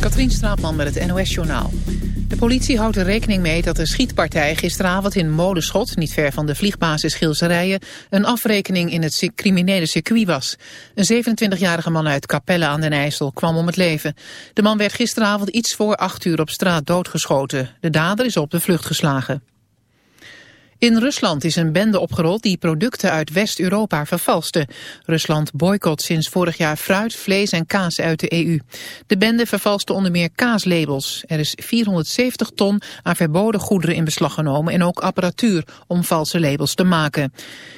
Katrien Straatman met het NOS-journaal. De politie houdt er rekening mee dat de schietpartij gisteravond in Molenschot... niet ver van de vliegbasis Gilserijen... een afrekening in het criminele circuit was. Een 27-jarige man uit Capelle aan den IJssel kwam om het leven. De man werd gisteravond iets voor acht uur op straat doodgeschoten. De dader is op de vlucht geslagen. In Rusland is een bende opgerold die producten uit West-Europa vervalste. Rusland boycott sinds vorig jaar fruit, vlees en kaas uit de EU. De bende vervalste onder meer kaaslabels. Er is 470 ton aan verboden goederen in beslag genomen... en ook apparatuur om valse labels te maken.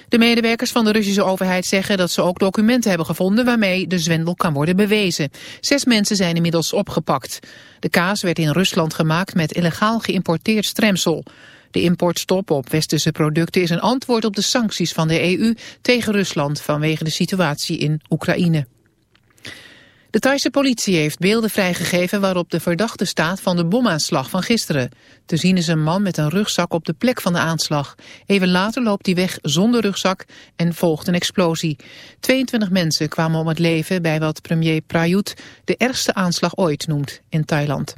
De medewerkers van de Russische overheid zeggen dat ze ook documenten hebben gevonden... waarmee de zwendel kan worden bewezen. Zes mensen zijn inmiddels opgepakt. De kaas werd in Rusland gemaakt met illegaal geïmporteerd stremsel. De importstop op westerse producten is een antwoord op de sancties van de EU tegen Rusland vanwege de situatie in Oekraïne. De Thaise politie heeft beelden vrijgegeven waarop de verdachte staat van de bomaanslag van gisteren. Te zien is een man met een rugzak op de plek van de aanslag. Even later loopt hij weg zonder rugzak en volgt een explosie. 22 mensen kwamen om het leven bij wat premier Prayut de ergste aanslag ooit noemt in Thailand.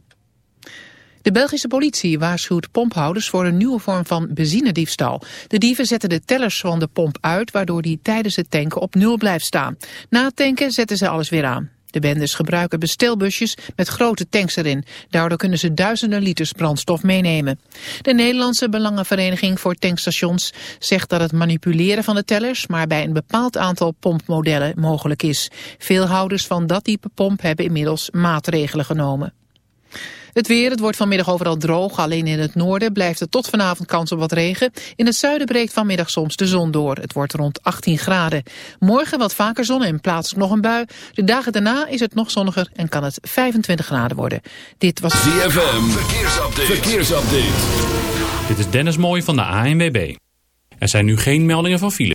De Belgische politie waarschuwt pomphouders voor een nieuwe vorm van benzinediefstal. De dieven zetten de tellers van de pomp uit, waardoor die tijdens het tanken op nul blijft staan. Na het tanken zetten ze alles weer aan. De bendes gebruiken bestelbusjes met grote tanks erin. Daardoor kunnen ze duizenden liters brandstof meenemen. De Nederlandse Belangenvereniging voor Tankstations zegt dat het manipuleren van de tellers maar bij een bepaald aantal pompmodellen mogelijk is. Veel houders van dat type pomp hebben inmiddels maatregelen genomen. Het weer, het wordt vanmiddag overal droog. Alleen in het noorden blijft er tot vanavond kans op wat regen. In het zuiden breekt vanmiddag soms de zon door. Het wordt rond 18 graden. Morgen wat vaker zon en plaatselijk nog een bui. De dagen daarna is het nog zonniger en kan het 25 graden worden. Dit was... ZFM, verkeersupdate. verkeersupdate. Dit is Dennis Mooij van de ANWB. Er zijn nu geen meldingen van file.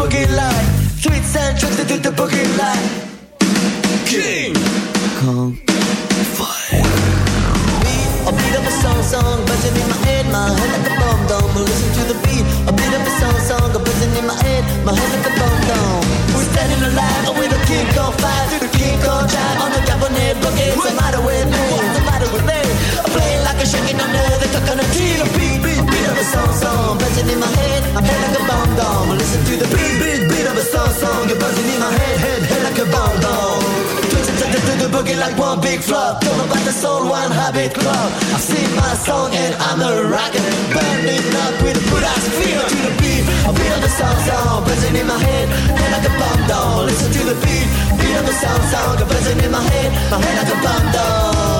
Boogie line. Tweets and trusted to the boogie line. King Kong Fire. A beat of a song, song, buzzing in my head, my head like a bomb dome. Listen to the beat, a beat of a song, song, buzzing in my head, my head like a bomb dome. We're standing alive with a king on fire, through the king on drive on the Japanese boogie. What's the matter with me? What's the matter with me? I'm playing like a shaking under the coconut tree. The beat, beat, beat of a song, song, buzzing in my head, my head like a bomb dome. Listen to the beat, beat, beat of a song, song, you're buzzing in my head, head, head like a bomb dome. Twitching to the, to boogie like one big flop. Don't about the soul, one habit club. I sing my song and I'm a rocker. Burning up with a good ass feel to the beat. I feel the song song buzzing in my head, head like a bomb down. Listen to the beat, beat of the song song buzzing in my head, my head like a bomb down.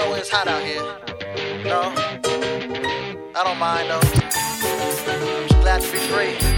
Sure is hot out here. No, I don't mind though. I'm just glad to be free.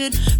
Should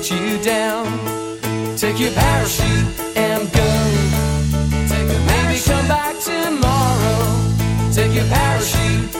let you down. Take your parachute and go. Take Maybe come back tomorrow. Take your parachute.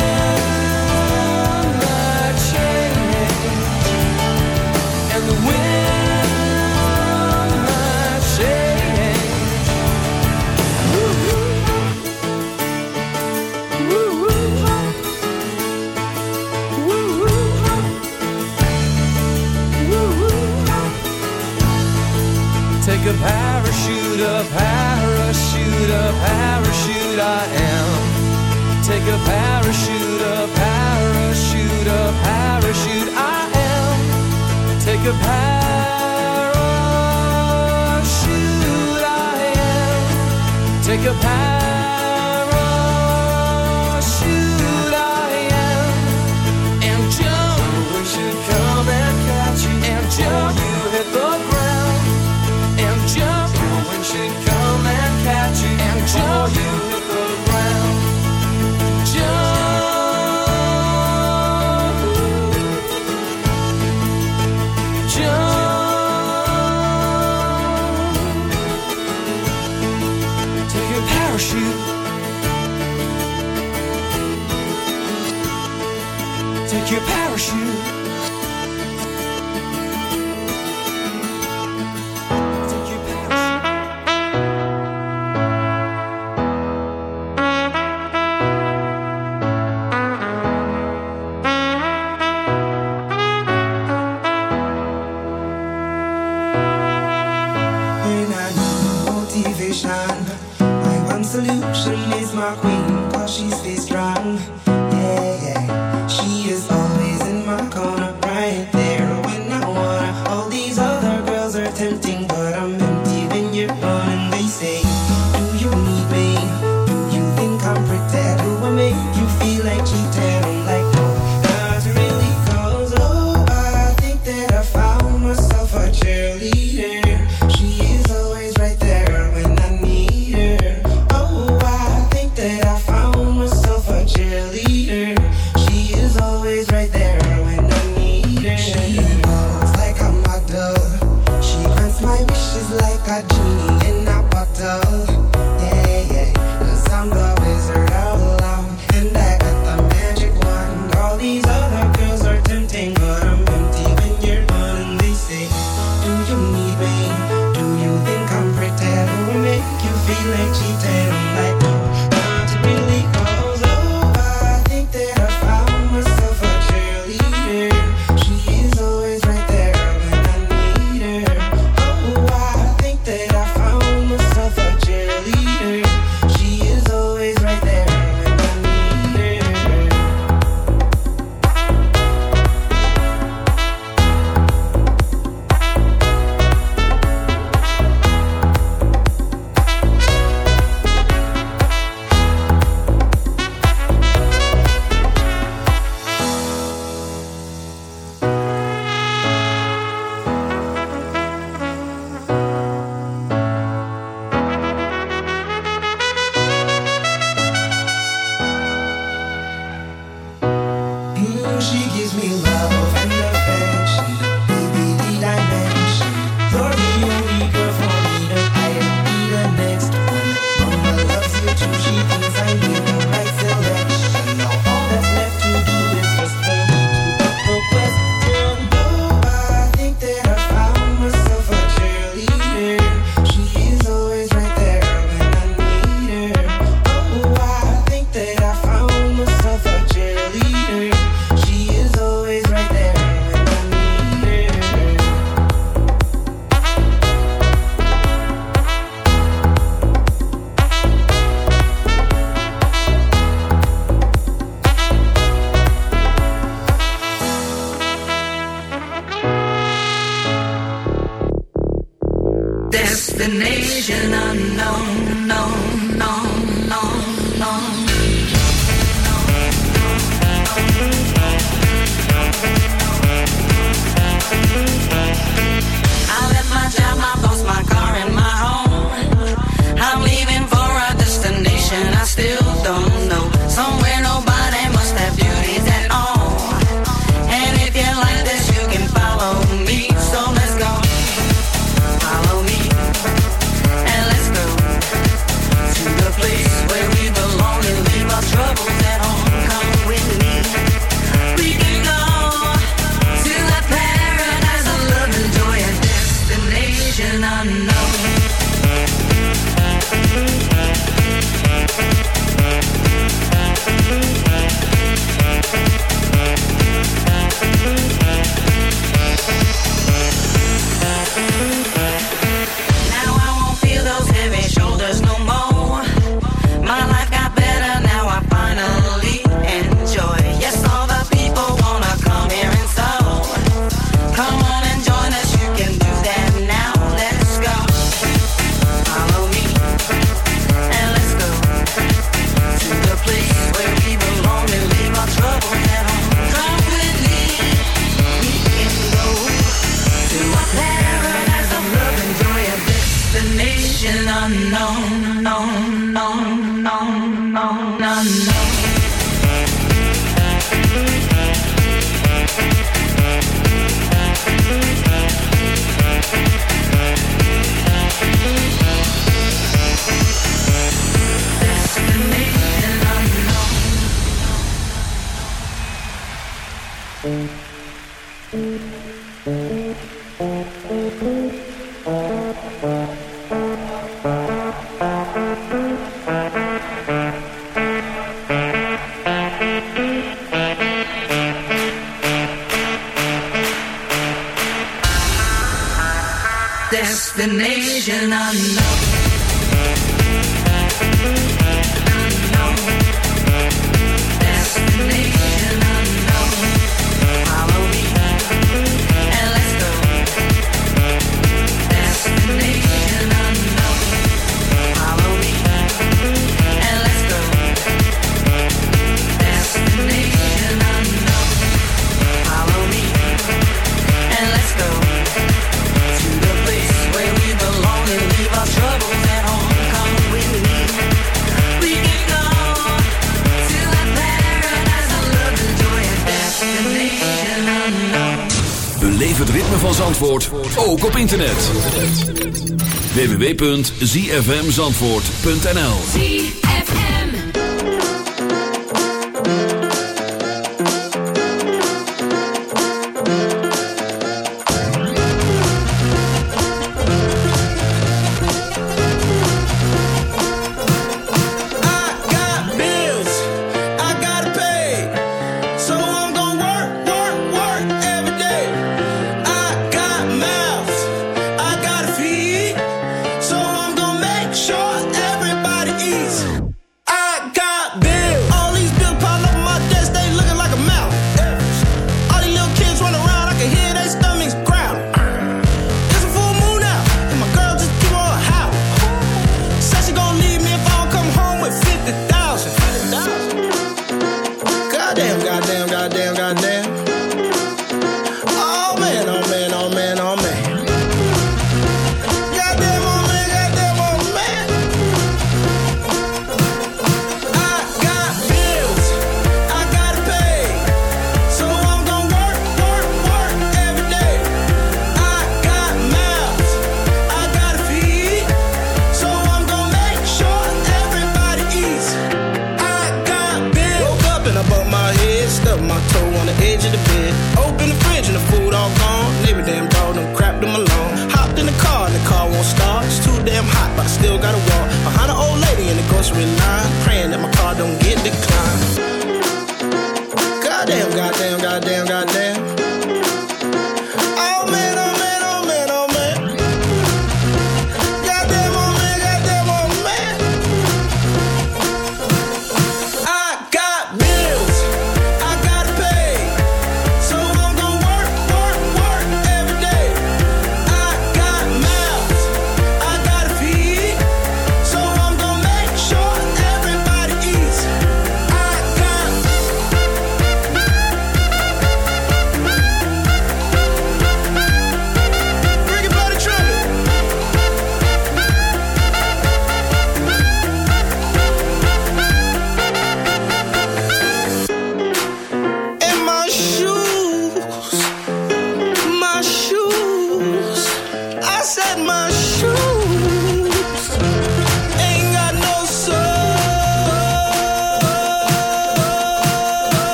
www.zfmzandvoort.nl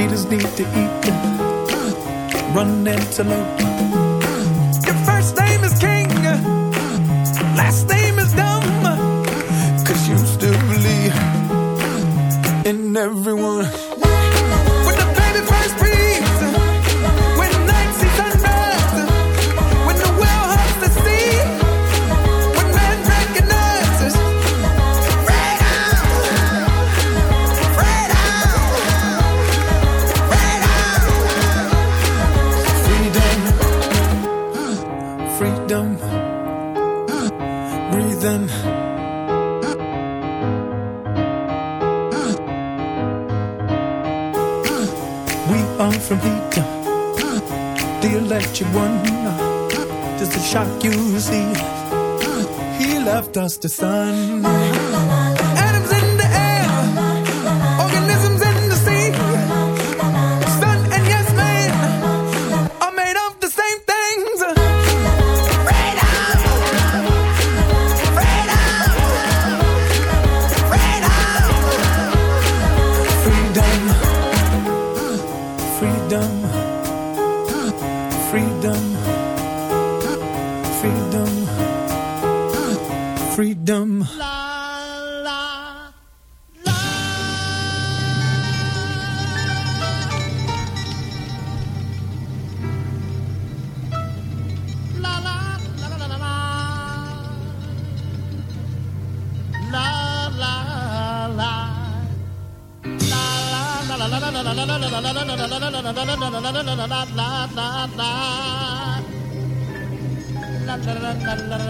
cheetahs need to eat. Run antelope. you won. Just a shock you see. He left us to sun.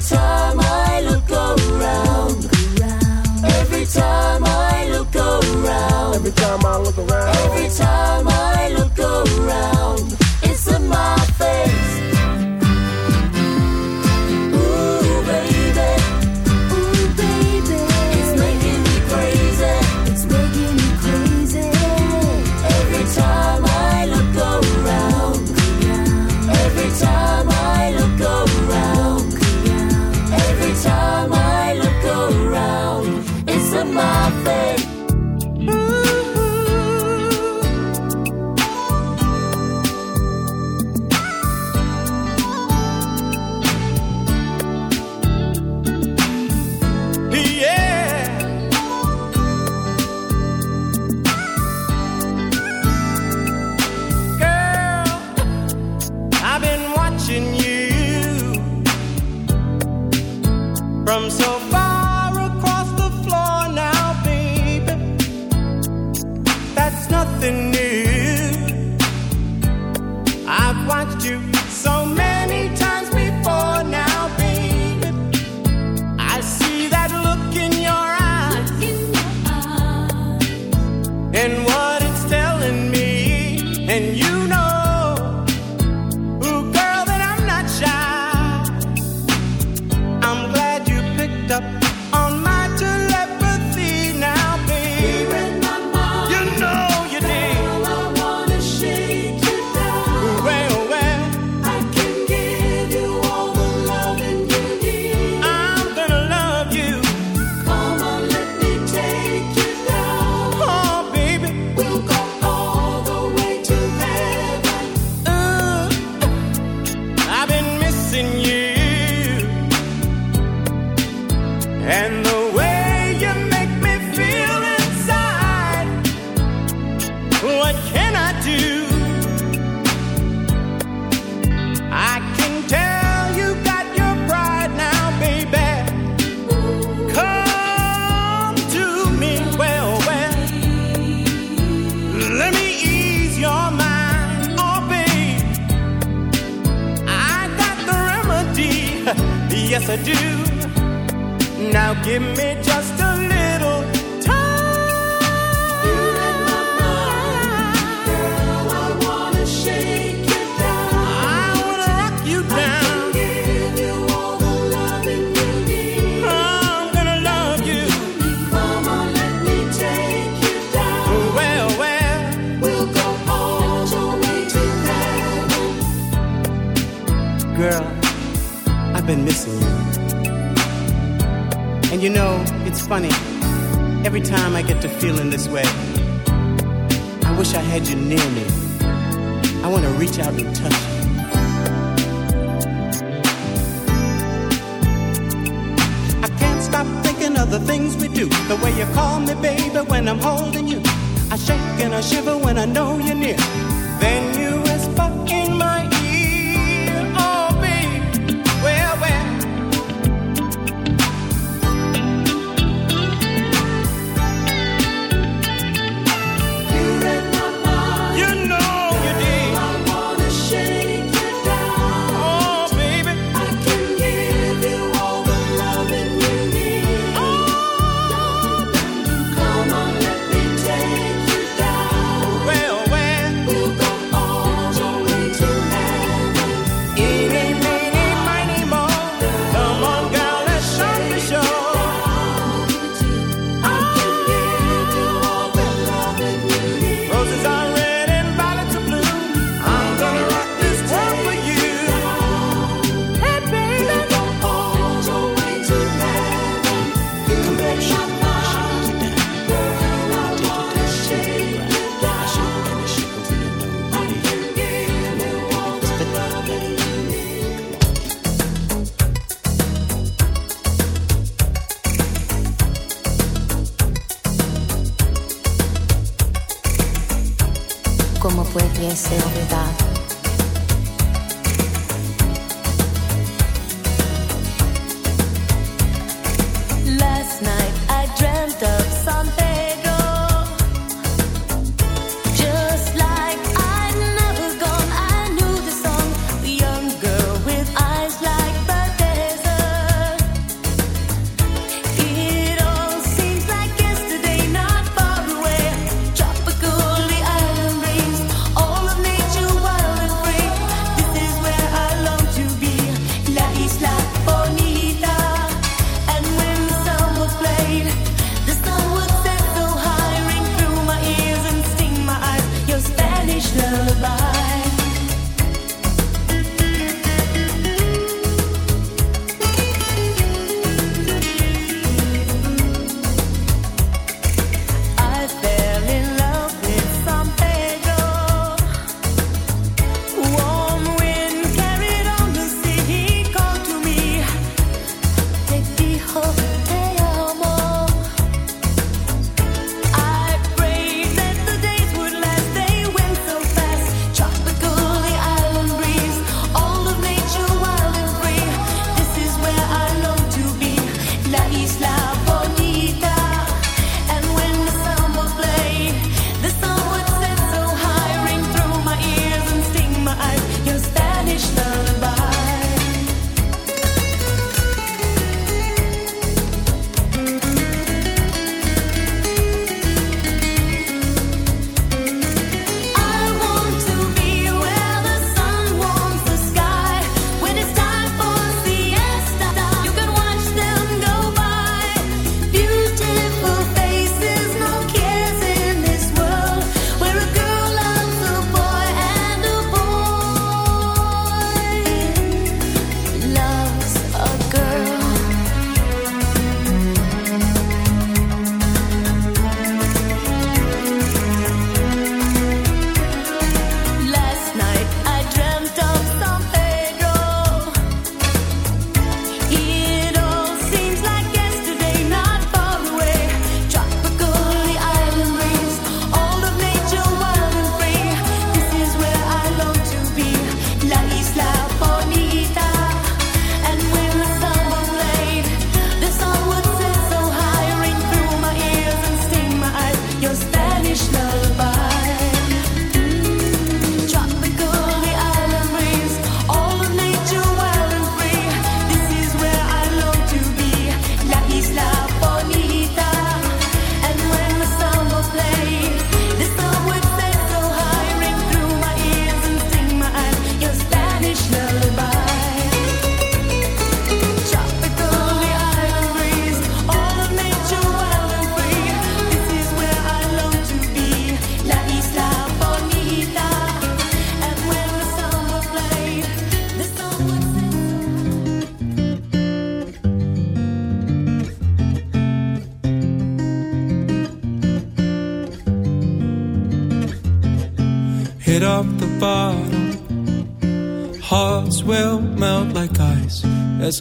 Time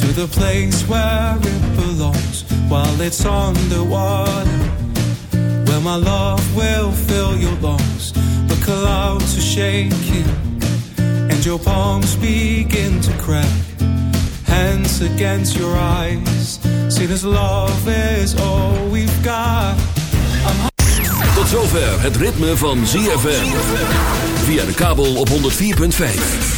To the place where it belongs while it's underwater. Where my love will fill your lungs. The clouds are shaking and your palms begin to crack. Hands against your eyes. See, this love is all we've got. Tot zover het ritme van ZFM. Via de kabel op 104.5.